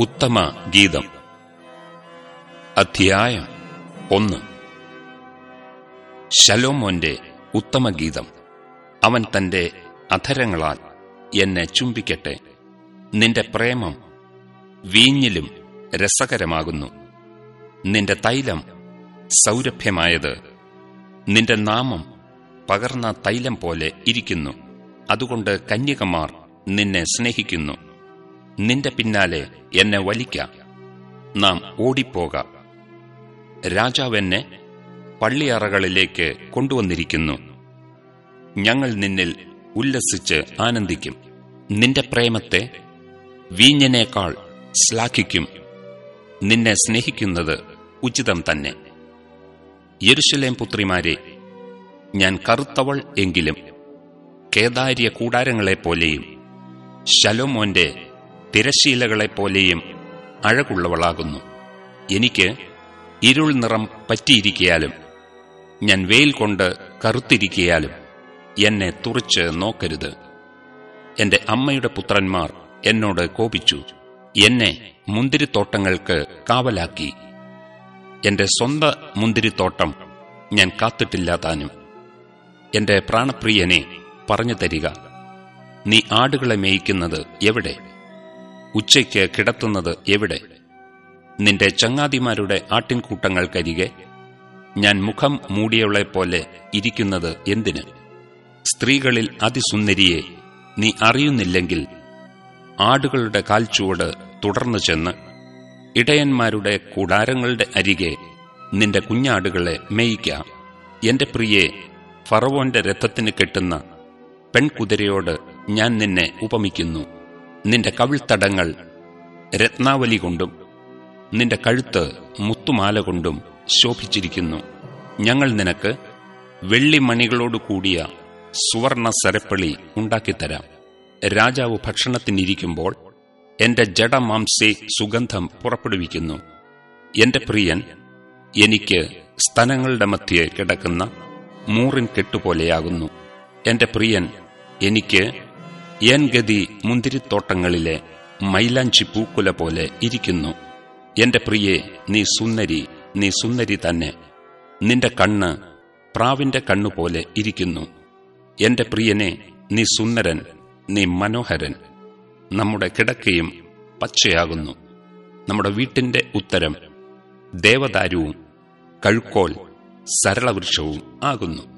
ഉത്തമ ഗീതം. അധ്യായം ഒന്ന്. ശലോമോന്റെ ഉത്തമ ഗീതം. അവൻ തന്റെ അധരങ്ങളാൽ എന്നെ ചുംബിക്കട്ടെ. നിന്റെ പ്രേമം വീഞ്ഞിലും രസകരമാകുന്നു. നിന്റെ തൈലം സൗരഭ്യമായത്. നിന്റെ നാമം പകർന്ന തൈലം പോലെ ഇരിക്കുന്നു. അതുകൊണ്ട് കന്യകമാർ നിന്നെ സ്നേഹിക്കുന്നു. നിന്റെ പിന്നാലെ എന്നെ വലിക്ക. നാം ഓടിപ്പോക. രാജാവെന്നെ പള്ളിയറകളിലേക്ക് കൊണ്ടുവന്നിരിക്കുന്നു. ഞങ്ങൾ നിന്നിൽ ഉല്ലസിച്ച് ആനന്ദിക്കും. നിന്റെ പ്രേമത്തെ വീഞ്ഞനേക്കാൾ ശ്ലാഘിക്കും. നിന്നെ സ്നേഹിക്കുന്നത് ഉചിതം തന്നെ. യെരുശലേം പുത്രിമാരെ ഞാൻ കറുത്തവൾ എങ്കിലും കേദാര്യ കൂടാരങ്ങളെപ്പോലെയും ശലോമോന്റെ തിരശീലകളെപ്പോലെയും അഴകുള്ളവളാകുന്നു. എനിക്ക് ഇരുൾ നിറം പറ്റിയിരിക്കയാലും ഞാൻ വെയിൽ കൊണ്ട് കറുത്തിരിക്കയാലും എന്നെ തുറച്ച് നോക്കരുത്. എന്റെ അമ്മയുടെ പുത്രന്മാർ എന്നോട് കോപിച്ചു. എന്നെ മുന്തിരിത്തോട്ടങ്ങൾക്ക് കാവലാക്കി. എന്റെ സ്വന്ത മുന്തിരിത്തോട്ടം ഞാൻ കാത്തിട്ടില്ല താനും. എന്റെ പ്രാണപ്രിയനെ പറഞ്ഞു തരിക. നീ ആടുകളെ മേയിക്കുന്നത് എവിടെ? ഉച്ചയ്ക്ക് കിടത്തുന്നത് എവിടെ? നിന്റെ ചങ്ങാതിമാരുടെ ആട്ടിൻകൂട്ടങ്ങൾക്കരികെ ഞാൻ മുഖം മൂടിയവളെപ്പോലെ ഇരിക്കുന്നത് എന്തിന്? സ്ത്രീകളിൽ അതിസുന്ദരിയെ നീ അറിയുന്നില്ലെങ്കിൽ ആടുകളുടെ കാൽച്ചുവട് തുടർന്നു ചെന്ന് ഇടയന്മാരുടെ കൂടാരങ്ങളുടെ അരികെ നിന്റെ കുഞ്ഞാടുകളെ മേയിക്കാം. എന്റെ പ്രിയെ ഫറവോന്റെ രഥത്തിന് കെട്ടുന്ന പെൺകുതിരയോട് ഞാൻ നിന്നെ ഉപമിക്കുന്നു. നിന്റെ കവിൾത്തടങ്ങൾ രത്നാവലി കൊണ്ടും നിന്റെ കഴുത്ത് മുത്തുമാല കൊണ്ടും ശോഭിച്ചിരിക്കുന്നു. ഞങ്ങൾ നിനക്ക് വെള്ളിമണികളോട് കൂടിയ സുവർണ സരപ്പളി ഉണ്ടാക്കിത്തരാം. രാജാവ് ഭക്ഷണത്തിനിരിക്കുമ്പോൾ എന്റെ ജഡമാംസെ സുഗന്ധം പുറപ്പെടുവിക്കുന്നു. എന്റെ പ്രിയൻ എനിക്ക് സ്തനങ്ങളുടെ മധ്യേ കിടക്കുന്ന മൂറിൻ കെട്ടുപോലെയാകുന്നു. എന്റെ പ്രിയൻ എനിക്ക് ഏൻഗതി മുന്തിരിത്തോട്ടങ്ങളിലെ മൈലാഞ്ചി പൂക്കുല പോലെ ഇരിക്കുന്നു. എന്റെ പ്രിയെ നീ സുന്ദരി നീ സുന്ദരി തന്നെ. നിന്റെ കണ്ണ് പ്രാവിന്റെ കണ്ണുപോലെ ഇരിക്കുന്നു. എന്റെ പ്രിയനെ നീ സുന്ദരൻ നീ മനോഹരൻ. നമ്മുടെ കിടക്കയും പച്ചയാകുന്നു. നമ്മുടെ വീട്ടിന്റെ ഉത്തരം ദേവദാരുവും കഴുക്കോൽ സരളവൃക്ഷവും ആകുന്നു.